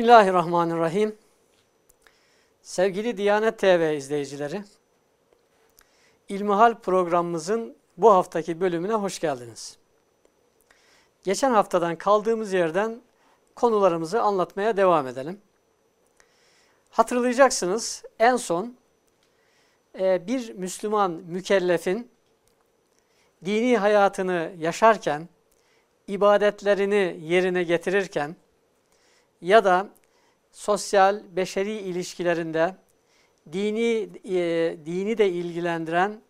Bismillahirrahmanirrahim. Sevgili Diyanet TV izleyicileri, İlmihal programımızın bu haftaki bölümüne hoş geldiniz. Geçen haftadan kaldığımız yerden konularımızı anlatmaya devam edelim. Hatırlayacaksınız en son e, bir Müslüman mükellefin dini hayatını yaşarken, ibadetlerini yerine getirirken ya da sosyal, beşeri ilişkilerinde dini, e, dini de ilgilendiren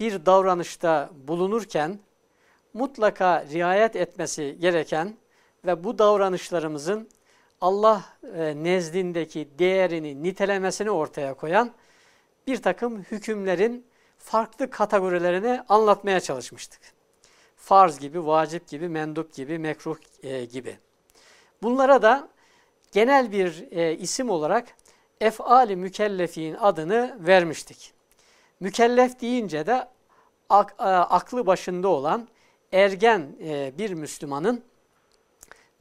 bir davranışta bulunurken mutlaka riayet etmesi gereken ve bu davranışlarımızın Allah e, nezdindeki değerini, nitelemesini ortaya koyan bir takım hükümlerin farklı kategorilerini anlatmaya çalışmıştık. Farz gibi, vacip gibi, mendup gibi, mekruh e, gibi. Bunlara da genel bir e, isim olarak efali mükellefin adını vermiştik. Mükellef deyince de ak, e, aklı başında olan ergen e, bir Müslümanın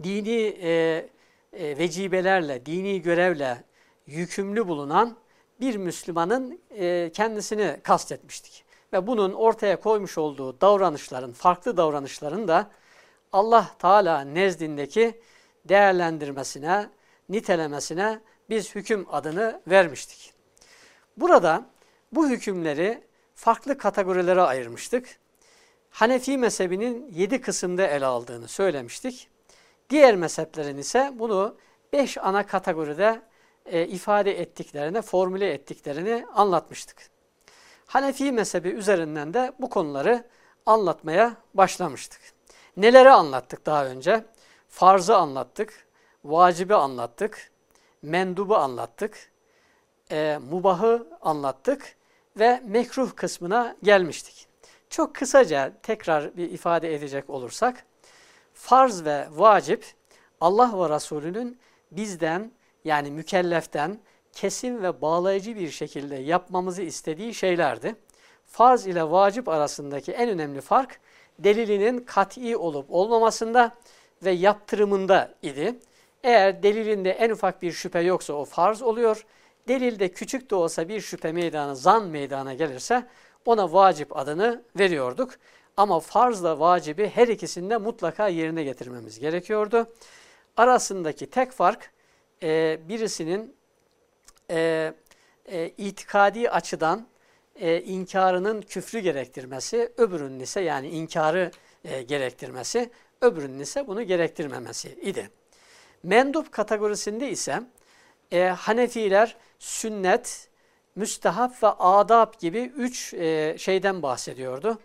dini e, e, vecibelerle, dini görevle yükümlü bulunan bir Müslümanın e, kendisini kastetmiştik. Ve bunun ortaya koymuş olduğu davranışların, farklı davranışların da Allah Teala nezdindeki değerlendirmesine, nitelemesine biz hüküm adını vermiştik. Burada bu hükümleri farklı kategorilere ayırmıştık. Hanefi mezhebinin yedi kısımda ele aldığını söylemiştik. Diğer mezheplerin ise bunu beş ana kategoride e, ifade ettiklerini, formüle ettiklerini anlatmıştık. Hanefi mezhebi üzerinden de bu konuları anlatmaya başlamıştık. Neleri anlattık daha önce? Farzı anlattık, vacibi anlattık, mendubu anlattık, e, mubahı anlattık ve mekruh kısmına gelmiştik. Çok kısaca tekrar bir ifade edecek olursak, farz ve vacip Allah ve Resulünün bizden yani mükelleften kesin ve bağlayıcı bir şekilde yapmamızı istediği şeylerdi. Farz ile vacip arasındaki en önemli fark delilinin kat'i olup olmamasında ve yaptırımında idi. Eğer delilinde en ufak bir şüphe yoksa o farz oluyor. Delilde küçük de olsa bir şüphe meydana, zan meydana gelirse ona vacip adını veriyorduk. Ama farzla vacibi her ikisinde mutlaka yerine getirmemiz gerekiyordu. Arasındaki tek fark e, birisinin e, e, itikadi açıdan e, inkarının küfrü gerektirmesi, öbürünün ise yani inkarı e, gerektirmesi, öbürünün ise bunu gerektirmemesi idi. Mendup kategorisinde ise e, Hanefiler sünnet, müstehap ve adab gibi üç e, şeyden bahsediyordu.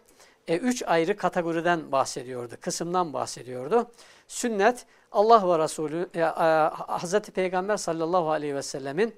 E, üç ayrı kategoriden bahsediyordu, kısımdan bahsediyordu. Sünnet, Allah ve Resulü, e, e, Hz. Peygamber sallallahu aleyhi ve sellemin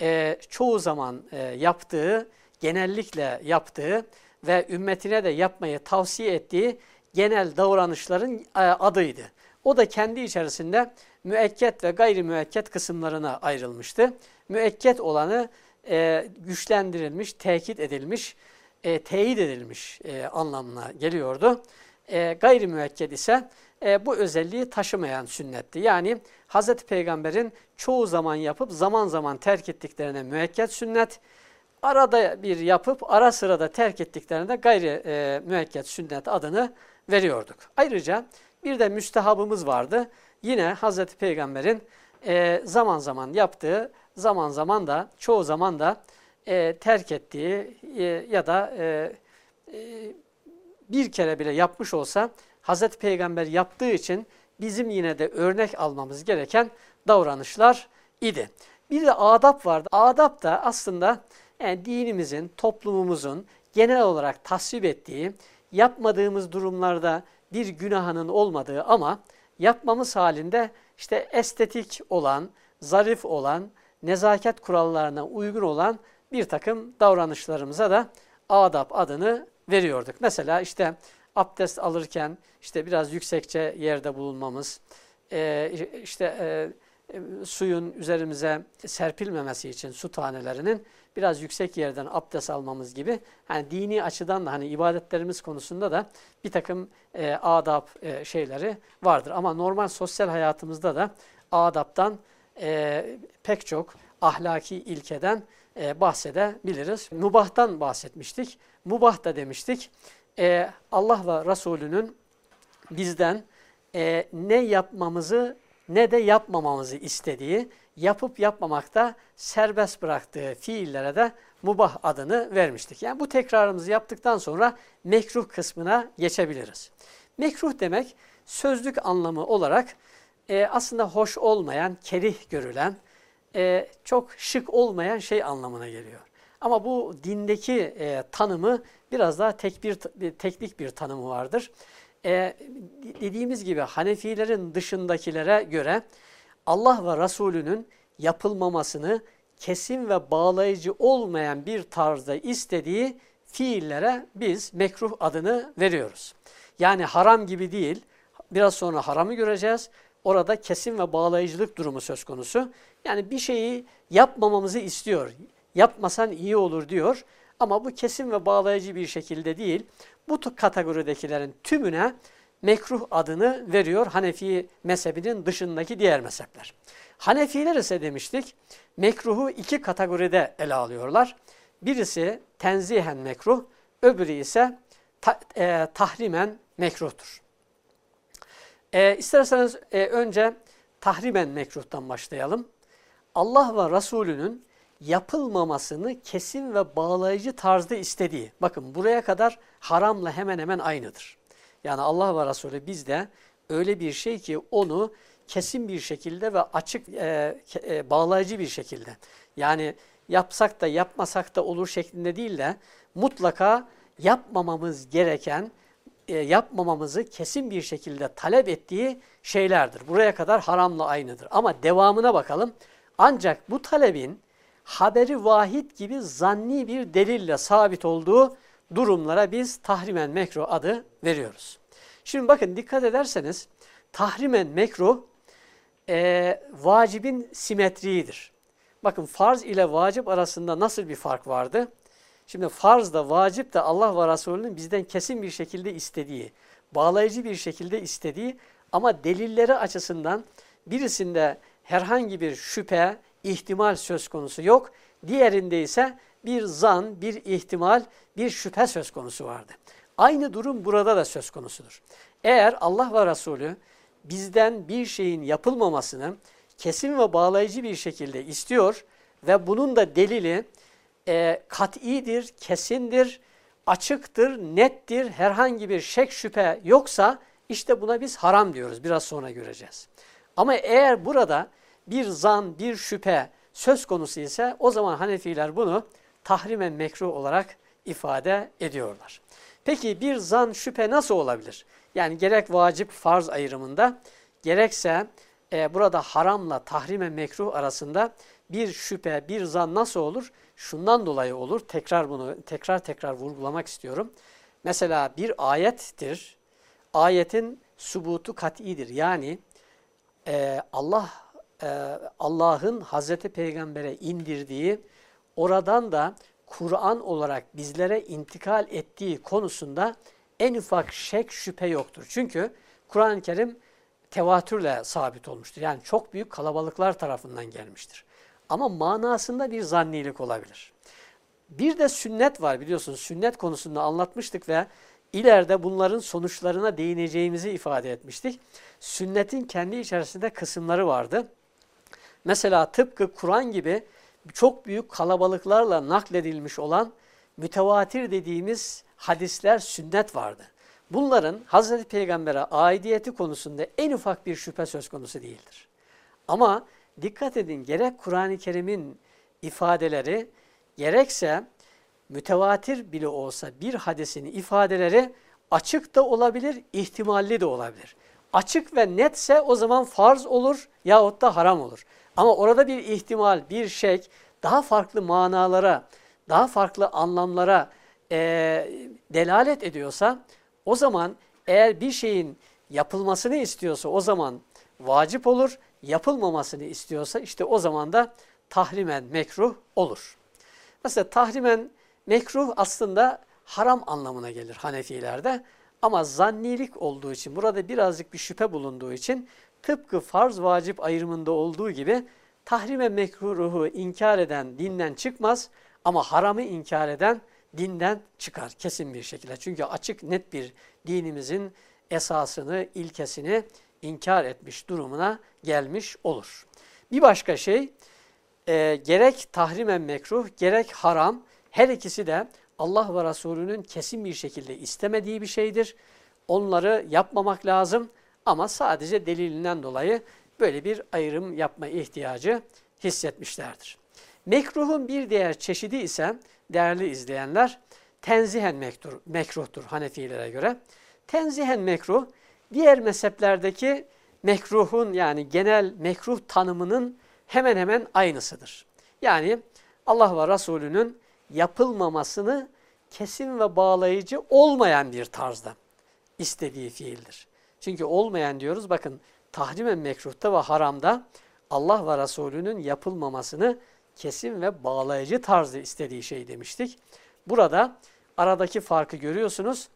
e, çoğu zaman e, yaptığı, genellikle yaptığı ve ümmetine de yapmayı tavsiye ettiği genel davranışların e, adıydı. O da kendi içerisinde müekket ve gayri müekket kısımlarına ayrılmıştı. Müekket olanı e, güçlendirilmiş, tekit edilmiş, e, teyit edilmiş e, anlamına geliyordu. E, gayri ise e, bu özelliği taşımayan sünnetti. Yani Hz. Peygamber'in çoğu zaman yapıp zaman zaman terk ettiklerine müekket sünnet, arada bir yapıp ara sırada terk ettiklerine gayri e, sünnet adını veriyorduk. Ayrıca bir de müstehabımız vardı. Yine Hz. Peygamber'in e, zaman zaman yaptığı, zaman zaman da çoğu zaman da e, terk ettiği e, ya da e, e, bir kere bile yapmış olsa Hz. Peygamber yaptığı için bizim yine de örnek almamız gereken davranışlar idi. Bir de adap vardı. Adap da aslında yani dinimizin, toplumumuzun genel olarak tasvip ettiği, yapmadığımız durumlarda bir günahının olmadığı ama yapmamız halinde işte estetik olan, zarif olan, nezaket kurallarına uygun olan bir takım davranışlarımıza da adap adını veriyorduk. Mesela işte abdest alırken işte biraz yüksekçe yerde bulunmamız, işte suyun üzerimize serpilmemesi için su tanelerinin biraz yüksek yerden abdest almamız gibi hani dini açıdan da hani ibadetlerimiz konusunda da bir takım e, adab e, şeyleri vardır. Ama normal sosyal hayatımızda da adaptan e, pek çok ahlaki ilkeden e, bahsedebiliriz. Mubahtan bahsetmiştik. Mubah da demiştik. E, Allah ve Resulünün bizden e, ne yapmamızı ne de yapmamamızı istediği, yapıp yapmamakta serbest bıraktığı fiillere de mubah adını vermiştik. Yani bu tekrarımızı yaptıktan sonra mekruh kısmına geçebiliriz. Mekruh demek sözlük anlamı olarak e, aslında hoş olmayan, kerih görülen, e, çok şık olmayan şey anlamına geliyor. Ama bu dindeki e, tanımı biraz daha tek bir, teknik bir tanımı vardır. E, dediğimiz gibi Hanefilerin dışındakilere göre Allah ve Resulünün yapılmamasını kesin ve bağlayıcı olmayan bir tarzda istediği fiillere biz mekruh adını veriyoruz. Yani haram gibi değil, biraz sonra haramı göreceğiz. Orada kesin ve bağlayıcılık durumu söz konusu. Yani bir şeyi yapmamamızı istiyor, yapmasan iyi olur diyor. Ama bu kesin ve bağlayıcı bir şekilde değil. Bu kategoridekilerin tümüne mekruh adını veriyor Hanefi mezhebinin dışındaki diğer mezhepler. Hanefiler ise demiştik mekruhu iki kategoride ele alıyorlar. Birisi tenzihen mekruh, öbürü ise ta, e, tahrimen mekruhtur. E, isterseniz e, önce tahrimen mekruhtan başlayalım. Allah ve Resulünün yapılmamasını kesin ve bağlayıcı tarzda istediği. Bakın buraya kadar haramla hemen hemen aynıdır. Yani Allah ve Resulü bizde öyle bir şey ki onu kesin bir şekilde ve açık e, e, bağlayıcı bir şekilde. Yani yapsak da yapmasak da olur şeklinde değil de mutlaka yapmamamız gereken, e, yapmamamızı kesin bir şekilde talep ettiği şeylerdir. Buraya kadar haramla aynıdır. Ama devamına bakalım. Ancak bu talebin haberi vahid gibi zanni bir delille sabit olduğu durumlara biz tahrimen mekruh adı veriyoruz. Şimdi bakın dikkat ederseniz tahrimen mekruh e, vacibin simetriğidir. Bakın farz ile vacip arasında nasıl bir fark vardı? Şimdi farz da vacip de Allah ve Resulünün bizden kesin bir şekilde istediği, bağlayıcı bir şekilde istediği ama delilleri açısından birisinde herhangi bir şüphe, ihtimal söz konusu yok. Diğerinde ise bir zan, bir ihtimal, bir şüphe söz konusu vardı. Aynı durum burada da söz konusudur. Eğer Allah ve Resulü bizden bir şeyin yapılmamasını kesin ve bağlayıcı bir şekilde istiyor ve bunun da delili e, kat'idir, kesindir, açıktır, nettir, herhangi bir şek şüphe yoksa işte buna biz haram diyoruz. Biraz sonra göreceğiz. Ama eğer burada bir zan, bir şüphe söz konusu ise o zaman Hanefiler bunu tahrimen mekruh olarak ifade ediyorlar. Peki bir zan şüphe nasıl olabilir? Yani gerek vacip farz ayrımında gerekse e, burada haramla tahrime mekruh arasında bir şüphe, bir zan nasıl olur? Şundan dolayı olur. Tekrar bunu tekrar tekrar vurgulamak istiyorum. Mesela bir ayettir. Ayetin subutu kat'idir. Yani e, Allah e, Allah'ın Hazreti Peygamber'e indirdiği oradan da Kur'an olarak bizlere intikal ettiği konusunda en ufak şek şüphe yoktur. Çünkü Kur'an-ı Kerim tevatürle sabit olmuştur. Yani çok büyük kalabalıklar tarafından gelmiştir. Ama manasında bir zannilik olabilir. Bir de sünnet var biliyorsunuz. Sünnet konusunda anlatmıştık ve ileride bunların sonuçlarına değineceğimizi ifade etmiştik. Sünnetin kendi içerisinde kısımları vardı. Mesela tıpkı Kur'an gibi çok büyük kalabalıklarla nakledilmiş olan mütevatir dediğimiz hadisler, sünnet vardı. Bunların Hazreti Peygamber'e aidiyeti konusunda en ufak bir şüphe söz konusu değildir. Ama dikkat edin gerek Kur'an-ı Kerim'in ifadeleri gerekse mütevatir bile olsa bir hadisin ifadeleri açık da olabilir, ihtimalli de olabilir. Açık ve netse o zaman farz olur yahut da haram olur. Ama orada bir ihtimal, bir şey daha farklı manalara, daha farklı anlamlara e, delalet ediyorsa o zaman eğer bir şeyin yapılmasını istiyorsa o zaman vacip olur, yapılmamasını istiyorsa işte o zaman da tahrimen mekruh olur. Mesela tahrimen mekruh aslında haram anlamına gelir Hanefilerde ama zannilik olduğu için burada birazcık bir şüphe bulunduğu için tıpkı farz vacip ayrımında olduğu gibi tahrime mekruhu inkar eden dinden çıkmaz ama haramı inkar eden dinden çıkar kesin bir şekilde. Çünkü açık net bir dinimizin esasını, ilkesini inkar etmiş durumuna gelmiş olur. Bir başka şey, e, gerek tahrimen mekruh, gerek haram, her ikisi de Allah ve Resulü'nün kesin bir şekilde istemediği bir şeydir. Onları yapmamak lazım ama sadece delilinden dolayı böyle bir ayrım yapma ihtiyacı hissetmişlerdir. Mekruhun bir diğer çeşidi ise değerli izleyenler tenzihen mekruh, mekruhtur Hanefilere göre. Tenzihen mekruh diğer mezheplerdeki mekruhun yani genel mekruh tanımının hemen hemen aynısıdır. Yani Allah ve Resulünün yapılmamasını kesin ve bağlayıcı olmayan bir tarzda istediği fiildir. Çünkü olmayan diyoruz bakın tahrimen mekruhta ve haramda Allah ve Resulünün yapılmamasını kesin ve bağlayıcı tarzda istediği şey demiştik. Burada aradaki farkı görüyorsunuz.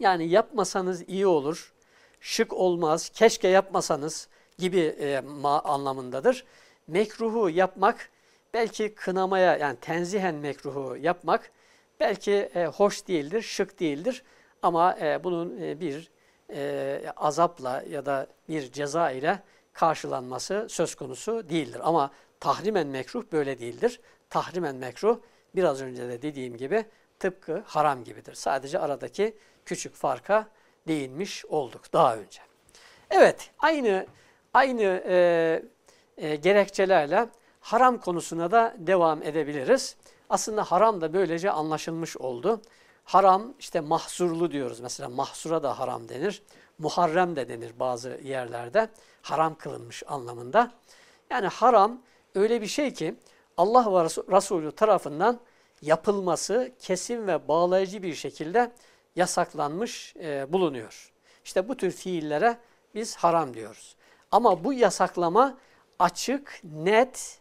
Yani yapmasanız iyi olur, şık olmaz, keşke yapmasanız gibi e, anlamındadır. Mekruhu yapmak belki kınamaya yani tenzihen mekruhu yapmak belki e, hoş değildir, şık değildir ama e, bunun e, bir e, azapla ya da bir ceza ile karşılanması söz konusu değildir. Ama tahrimen mekruh böyle değildir. Tahrimen mekruh biraz önce de dediğim gibi tıpkı haram gibidir. Sadece aradaki küçük farka değinmiş olduk daha önce. Evet, aynı aynı e, e, gerekçelerle haram konusuna da devam edebiliriz. Aslında haram da böylece anlaşılmış oldu. Haram işte mahsurlu diyoruz mesela mahsura da haram denir. Muharrem de denir bazı yerlerde. Haram kılınmış anlamında. Yani haram öyle bir şey ki Allah ve Resulü tarafından yapılması kesin ve bağlayıcı bir şekilde yasaklanmış e, bulunuyor. İşte bu tür fiillere biz haram diyoruz. Ama bu yasaklama açık, net,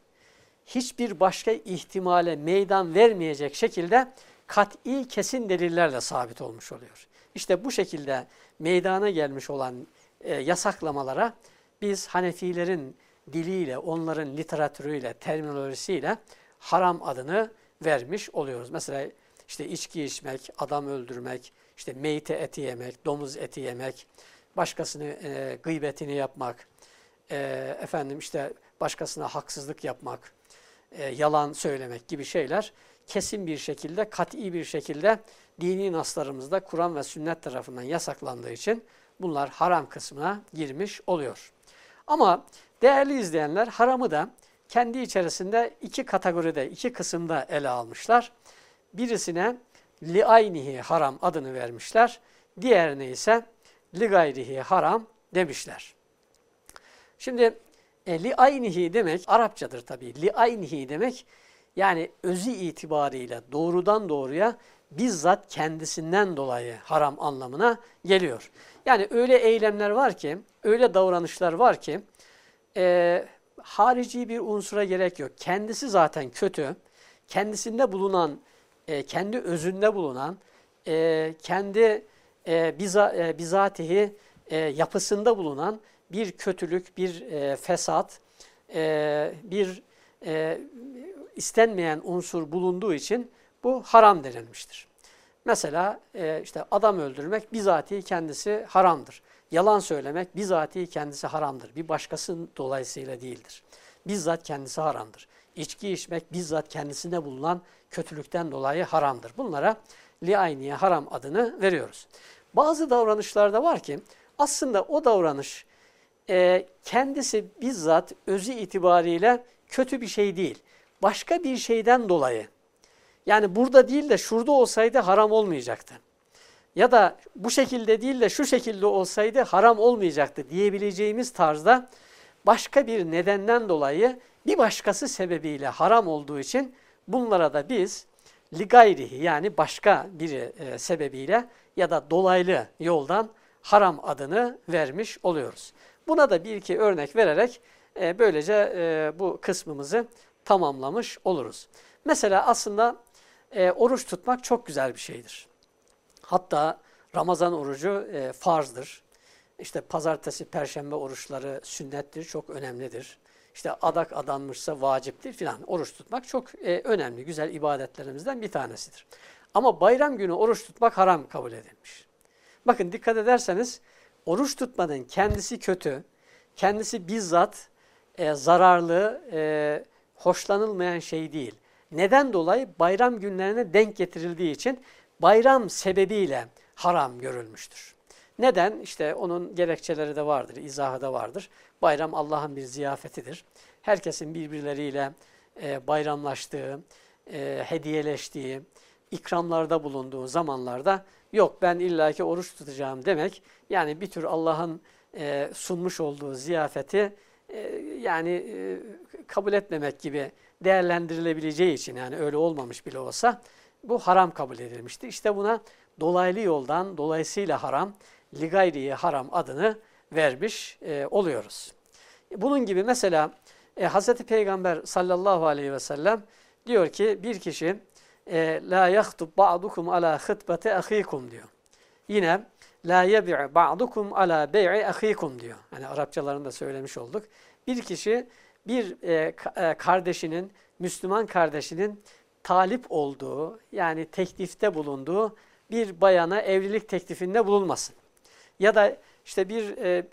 hiçbir başka ihtimale meydan vermeyecek şekilde kat'i kesin delillerle sabit olmuş oluyor. İşte bu şekilde meydana gelmiş olan e, yasaklamalara biz Hanefilerin diliyle, onların literatürüyle, terminolojisiyle haram adını vermiş oluyoruz. Mesela işte içki içmek, adam öldürmek, işte meyte eti yemek, domuz eti yemek, başkasını e, gıybetini yapmak, e, efendim işte başkasına haksızlık yapmak, e, yalan söylemek gibi şeyler kesin bir şekilde, kat'i bir şekilde dini naslarımızda Kur'an ve sünnet tarafından yasaklandığı için bunlar haram kısmına girmiş oluyor. Ama değerli izleyenler haramı da kendi içerisinde iki kategoride, iki kısımda ele almışlar. Birisine li aynihi haram adını vermişler. Diğerine ise li gayrihi haram demişler. Şimdi e, li aynihi demek Arapçadır tabii. Li aynihi demek yani özü itibariyle doğrudan doğruya bizzat kendisinden dolayı haram anlamına geliyor. Yani öyle eylemler var ki, öyle davranışlar var ki e, harici bir unsura gerek yok. Kendisi zaten kötü, kendisinde bulunan, e, kendi özünde bulunan, e, kendi e, biza, e, bizatihi e, yapısında bulunan bir kötülük, bir e, fesat, e, bir e, istenmeyen unsur bulunduğu için bu haram denilmiştir. Mesela e, işte adam öldürmek bizatihi kendisi haramdır. Yalan söylemek bizatihi kendisi haramdır. Bir başkası dolayısıyla değildir. Bizzat kendisi haramdır. İçki içmek bizzat kendisinde bulunan kötülükten dolayı haramdır. Bunlara liayniye haram adını veriyoruz. Bazı davranışlarda var ki aslında o davranış e, kendisi bizzat özü itibariyle kötü bir şey değil. Başka bir şeyden dolayı yani burada değil de şurada olsaydı haram olmayacaktı. Ya da bu şekilde değil de şu şekilde olsaydı haram olmayacaktı diyebileceğimiz tarzda başka bir nedenden dolayı bir başkası sebebiyle haram olduğu için bunlara da biz ligayrihi yani başka bir e, sebebiyle ya da dolaylı yoldan haram adını vermiş oluyoruz. Buna da bir iki örnek vererek e, böylece e, bu kısmımızı tamamlamış oluruz. Mesela aslında e, oruç tutmak çok güzel bir şeydir. Hatta Ramazan orucu e, farzdır. İşte pazartesi, perşembe oruçları sünnettir, çok önemlidir. işte adak adanmışsa vaciptir filan. Oruç tutmak çok e, önemli, güzel ibadetlerimizden bir tanesidir. Ama bayram günü oruç tutmak haram kabul edilmiş. Bakın dikkat ederseniz oruç tutmanın kendisi kötü, kendisi bizzat e, zararlı, e, hoşlanılmayan şey değil. Neden dolayı? Bayram günlerine denk getirildiği için bayram sebebiyle haram görülmüştür. Neden? İşte onun gerekçeleri de vardır, izahı da vardır. Bayram Allah'ın bir ziyafetidir. Herkesin birbirleriyle e, bayramlaştığı, e, hediyeleştiği, ikramlarda bulunduğu zamanlarda yok ben illaki oruç tutacağım demek yani bir tür Allah'ın e, sunmuş olduğu ziyafeti yani e, kabul etmemek gibi değerlendirilebileceği için yani öyle olmamış bile olsa bu haram kabul edilmişti. İşte buna dolaylı yoldan dolayısıyla haram, ligayriye haram adını vermiş e, oluyoruz. Bunun gibi mesela e, Hz. Peygamber sallallahu aleyhi ve sellem diyor ki bir kişi e, la yahtub ba'dukum ala hıtbati ahikum diyor. Yine la yebi'u ba'dukum ala bey'i ahikum diyor. Hani Arapçalarında söylemiş olduk. Bir kişi bir e, e, kardeşinin, Müslüman kardeşinin talip olduğu yani teklifte bulunduğu bir bayana evlilik teklifinde bulunmasın. Ya da işte bir, e,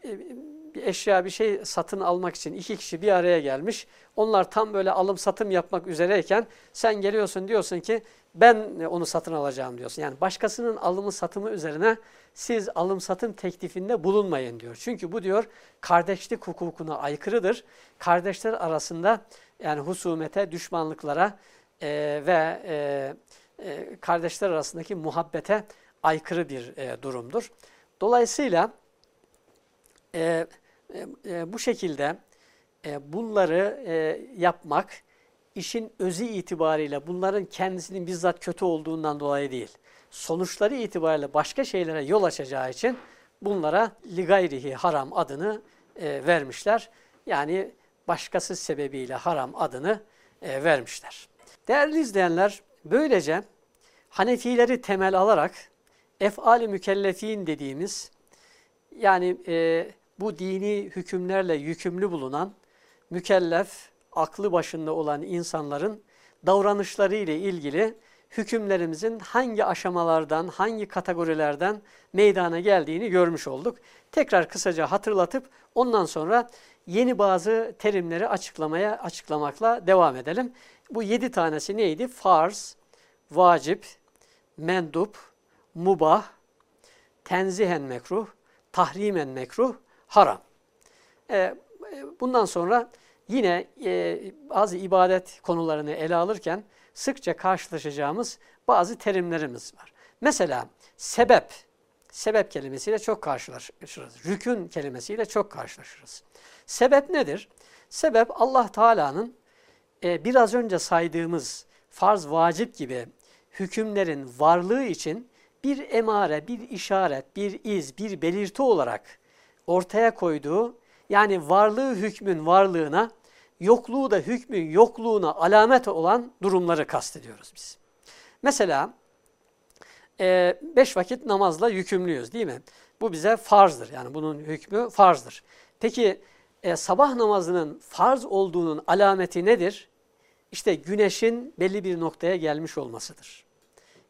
bir eşya bir şey satın almak için iki kişi bir araya gelmiş. Onlar tam böyle alım satım yapmak üzereyken sen geliyorsun diyorsun ki ben onu satın alacağım diyorsun. Yani başkasının alımı satımı üzerine siz alım satım teklifinde bulunmayın diyor. Çünkü bu diyor kardeşlik hukukuna aykırıdır. Kardeşler arasında yani husumete, düşmanlıklara e, ve e, e, kardeşler arasındaki muhabbete aykırı bir e, durumdur. Dolayısıyla e, e, e, bu şekilde e, bunları e, yapmak işin özü itibariyle bunların kendisinin bizzat kötü olduğundan dolayı değil. Sonuçları itibariyle başka şeylere yol açacağı için bunlara ligayrihi haram adını e, vermişler. Yani başkası sebebiyle haram adını e, vermişler. Değerli izleyenler, böylece Hanefileri temel alarak efali mükellefin dediğimiz yani e, bu dini hükümlerle yükümlü bulunan mükellef, aklı başında olan insanların davranışları ile ilgili hükümlerimizin hangi aşamalardan, hangi kategorilerden meydana geldiğini görmüş olduk. Tekrar kısaca hatırlatıp ondan sonra yeni bazı terimleri açıklamaya açıklamakla devam edelim. Bu yedi tanesi neydi? Farz, vacip, mendup, mubah, tenzihen mekruh, tahrimen mekruh, haram. Ee, bundan sonra yine e, bazı ibadet konularını ele alırken sıkça karşılaşacağımız bazı terimlerimiz var. Mesela sebep, sebep kelimesiyle çok karşılaşırız. Rükün kelimesiyle çok karşılaşırız. Sebep nedir? Sebep Allah Teala'nın e, biraz önce saydığımız farz, vacip gibi hükümlerin varlığı için bir emare, bir işaret, bir iz, bir belirti olarak ortaya koyduğu yani varlığı hükmün varlığına, yokluğu da hükmün yokluğuna alamet olan durumları kastediyoruz biz. Mesela e, beş vakit namazla yükümlüyüz değil mi? Bu bize farzdır yani bunun hükmü farzdır. Peki e, sabah namazının farz olduğunun alameti nedir? İşte güneşin belli bir noktaya gelmiş olmasıdır.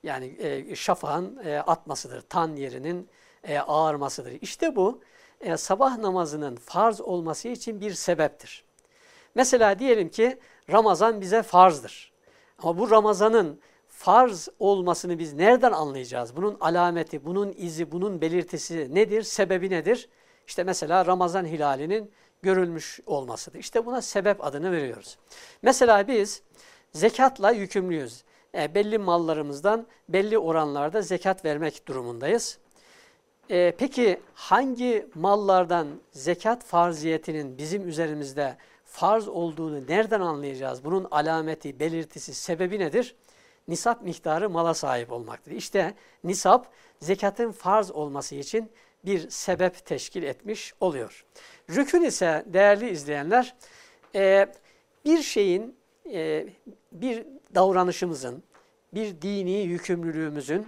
Yani e, şafağın e, atmasıdır, tan yerinin e, ağarmasıdır. İşte bu e, sabah namazının farz olması için bir sebeptir. Mesela diyelim ki Ramazan bize farzdır. Ama bu Ramazan'ın farz olmasını biz nereden anlayacağız? Bunun alameti, bunun izi, bunun belirtisi nedir? Sebebi nedir? İşte mesela Ramazan hilalinin görülmüş olmasıdır. İşte buna sebep adını veriyoruz. Mesela biz zekatla yükümlüyüz. E, belli mallarımızdan belli oranlarda zekat vermek durumundayız. E, peki hangi mallardan zekat farziyetinin bizim üzerimizde farz olduğunu nereden anlayacağız? Bunun alameti, belirtisi, sebebi nedir? Nisap miktarı mala sahip olmaktır. İşte nisap zekatın farz olması için bir sebep teşkil etmiş oluyor. Rükün ise değerli izleyenler e, bir şeyin, e, bir davranışımızın, bir dini yükümlülüğümüzün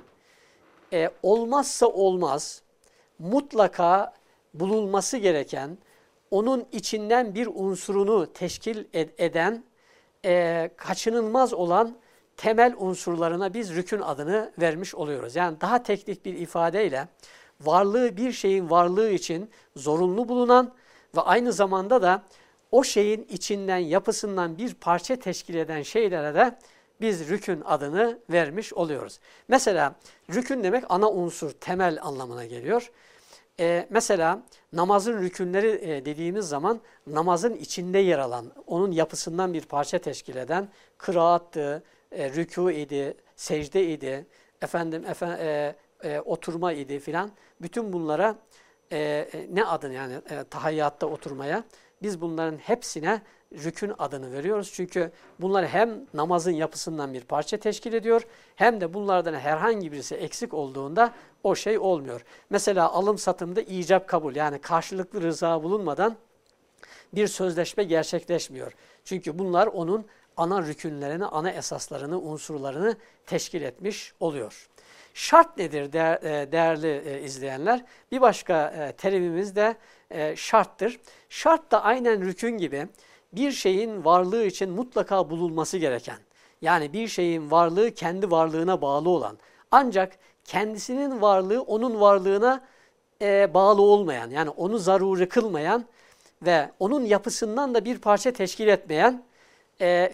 olmazsa olmaz, mutlaka bulunması gereken, onun içinden bir unsurunu teşkil eden, e, kaçınılmaz olan temel unsurlarına biz rükün adını vermiş oluyoruz. Yani daha teknik bir ifadeyle varlığı bir şeyin varlığı için zorunlu bulunan ve aynı zamanda da o şeyin içinden, yapısından bir parça teşkil eden şeylere de biz rükün adını vermiş oluyoruz. Mesela rükün demek ana unsur, temel anlamına geliyor. Ee, mesela namazın rükünleri e, dediğimiz zaman namazın içinde yer alan, onun yapısından bir parça teşkil eden kıraattı, e, rükû idi, secde idi, efendim, efendim e, e, oturma idi filan. Bütün bunlara e, e, ne adını yani e, tahayyatta oturmaya biz bunların hepsine rükün adını veriyoruz. Çünkü bunlar hem namazın yapısından bir parça teşkil ediyor hem de bunlardan herhangi birisi eksik olduğunda o şey olmuyor. Mesela alım satımda icap kabul yani karşılıklı rıza bulunmadan bir sözleşme gerçekleşmiyor. Çünkü bunlar onun ana rükünlerini, ana esaslarını, unsurlarını teşkil etmiş oluyor. Şart nedir e, değerli e, izleyenler? Bir başka e, terimimiz de şarttır. Şart da aynen rükün gibi bir şeyin varlığı için mutlaka bulunması gereken, yani bir şeyin varlığı kendi varlığına bağlı olan, ancak kendisinin varlığı onun varlığına bağlı olmayan, yani onu zaruri kılmayan ve onun yapısından da bir parça teşkil etmeyen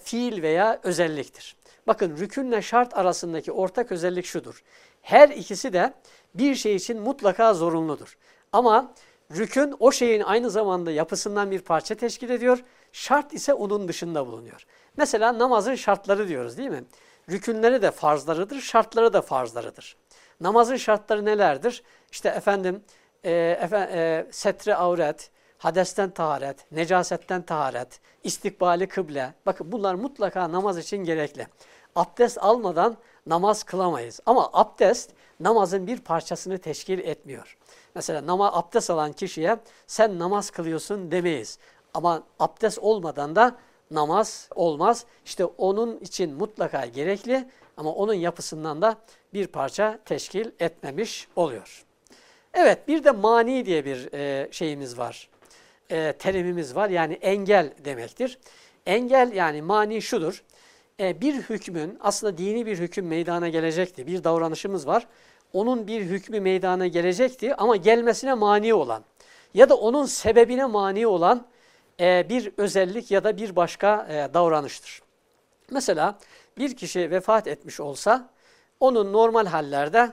fiil veya özelliktir. Bakın rükünle şart arasındaki ortak özellik şudur. Her ikisi de bir şey için mutlaka zorunludur. Ama rükün o şeyin aynı zamanda yapısından bir parça teşkil ediyor. Şart ise onun dışında bulunuyor. Mesela namazın şartları diyoruz değil mi? Rükünleri de farzlarıdır, şartları da farzlarıdır. Namazın şartları nelerdir? İşte efendim, e, efendim e, setre avret, hadesten taharet, necasetten taharet, istikbali kıble. Bakın bunlar mutlaka namaz için gerekli. Abdest almadan namaz kılamayız. Ama abdest namazın bir parçasını teşkil etmiyor. Mesela nama, abdest alan kişiye sen namaz kılıyorsun demeyiz. Ama abdest olmadan da namaz olmaz. İşte onun için mutlaka gerekli ama onun yapısından da bir parça teşkil etmemiş oluyor. Evet bir de mani diye bir e, şeyimiz var. E, terimimiz var yani engel demektir. Engel yani mani şudur e, bir hükmün aslında dini bir hüküm meydana gelecekti. Bir davranışımız var. Onun bir hükmü meydana gelecekti ama gelmesine mani olan ya da onun sebebine mani olan e, bir özellik ya da bir başka e, davranıştır. Mesela bir kişi vefat etmiş olsa onun normal hallerde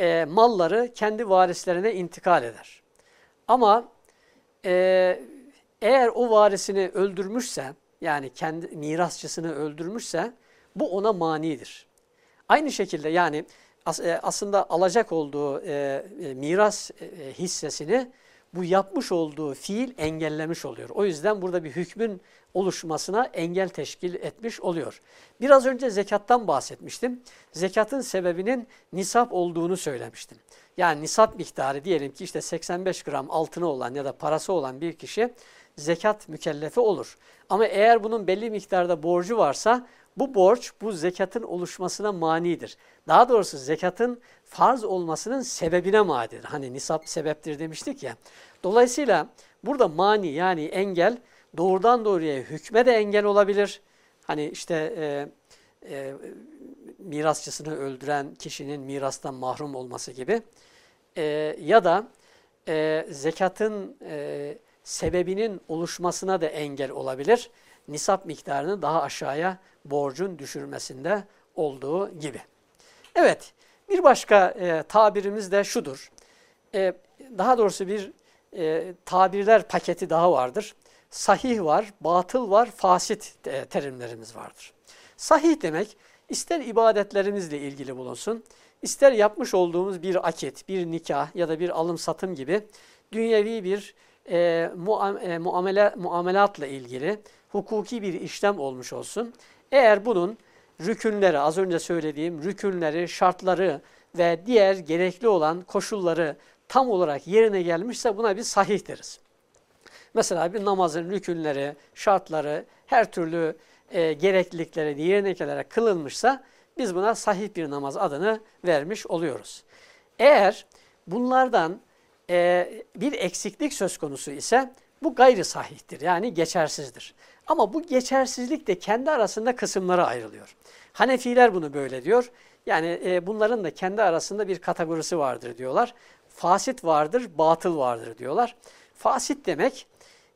e, malları kendi varislerine intikal eder. Ama e, eğer o varisini öldürmüşse yani kendi mirasçısını öldürmüşse bu ona manidir. Aynı şekilde yani as, e, aslında alacak olduğu e, e, miras e, hissesini bu yapmış olduğu fiil engellemiş oluyor. O yüzden burada bir hükmün oluşmasına engel teşkil etmiş oluyor. Biraz önce zekattan bahsetmiştim. Zekatın sebebinin nisap olduğunu söylemiştim. Yani nisap miktarı diyelim ki işte 85 gram altını olan ya da parası olan bir kişi zekat mükellefi olur. Ama eğer bunun belli miktarda borcu varsa bu borç bu zekatın oluşmasına manidir. Daha doğrusu zekatın farz olmasının sebebine manidir. Hani nisap sebeptir demiştik ya. Dolayısıyla burada mani yani engel doğrudan doğruya hükme de engel olabilir. Hani işte e, e, mirasçısını öldüren kişinin mirastan mahrum olması gibi. E, ya da e, zekatın e, sebebinin oluşmasına da engel olabilir. Nisap miktarını daha aşağıya borcun düşürmesinde olduğu gibi. Evet, bir başka e, tabirimiz de şudur. E, daha doğrusu bir e, tabirler paketi daha vardır. Sahih var, batıl var, fasit e, terimlerimiz vardır. Sahih demek ister ibadetlerimizle ilgili bulunsun, ister yapmış olduğumuz bir akit, bir nikah ya da bir alım satım gibi dünyevi bir e, e, muamele, muamelatla ilgili hukuki bir işlem olmuş olsun. Eğer bunun rükünleri, az önce söylediğim rükünleri, şartları ve diğer gerekli olan koşulları tam olarak yerine gelmişse buna bir sahih deriz. Mesela bir namazın rükünleri, şartları, her türlü e, gereklilikleri yerine gelerek kılınmışsa biz buna sahih bir namaz adını vermiş oluyoruz. Eğer bunlardan e, bir eksiklik söz konusu ise Bu gayri sahihtir yani geçersizdir. Ama bu geçersizlik de kendi arasında kısımlara ayrılıyor. Hanefiler bunu böyle diyor. Yani e, bunların da kendi arasında bir kategorisi vardır diyorlar. Fasit vardır, batıl vardır diyorlar. Fasit demek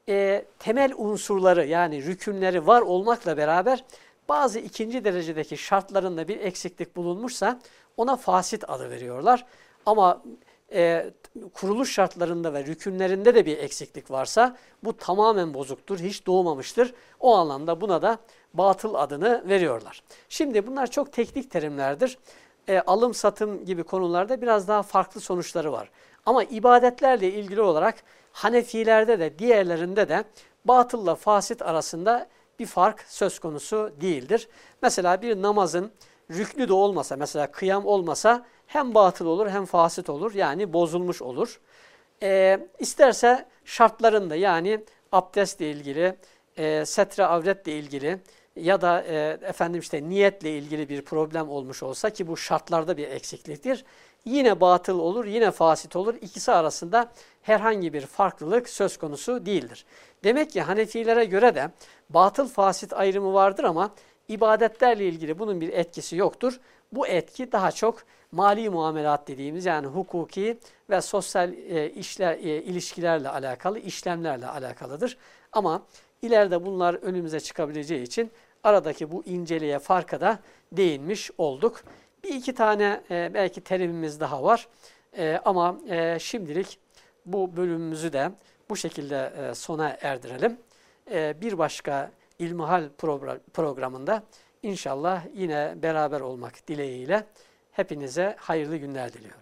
e, temel unsurları yani rükünleri var olmakla beraber bazı ikinci derecedeki şartlarında bir eksiklik bulunmuşsa ona fasit adı veriyorlar. Ama e, kuruluş şartlarında ve rükünlerinde de bir eksiklik varsa bu tamamen bozuktur, hiç doğmamıştır. O anlamda buna da batıl adını veriyorlar. Şimdi bunlar çok teknik terimlerdir. E, alım satım gibi konularda biraz daha farklı sonuçları var. Ama ibadetlerle ilgili olarak Hanefilerde de diğerlerinde de batılla fasit arasında bir fark söz konusu değildir. Mesela bir namazın rüknü de olmasa, mesela kıyam olmasa hem batıl olur hem fasit olur. Yani bozulmuş olur. E, isterse şartlarında yani abdestle ilgili, e, setre avretle ilgili ya da e, efendim işte niyetle ilgili bir problem olmuş olsa ki bu şartlarda bir eksikliktir. Yine batıl olur, yine fasit olur. İkisi arasında herhangi bir farklılık söz konusu değildir. Demek ki Hanefilere göre de batıl fasit ayrımı vardır ama ibadetlerle ilgili bunun bir etkisi yoktur. Bu etki daha çok mali muamelat dediğimiz yani hukuki ve sosyal e, işler, e, ilişkilerle alakalı, işlemlerle alakalıdır. Ama ileride bunlar önümüze çıkabileceği için aradaki bu inceliğe farka da değinmiş olduk. Bir iki tane e, belki terimimiz daha var e, ama e, şimdilik bu bölümümüzü de bu şekilde e, sona erdirelim. E, bir başka İlmihal programında inşallah yine beraber olmak dileğiyle hepinize hayırlı günler diliyorum.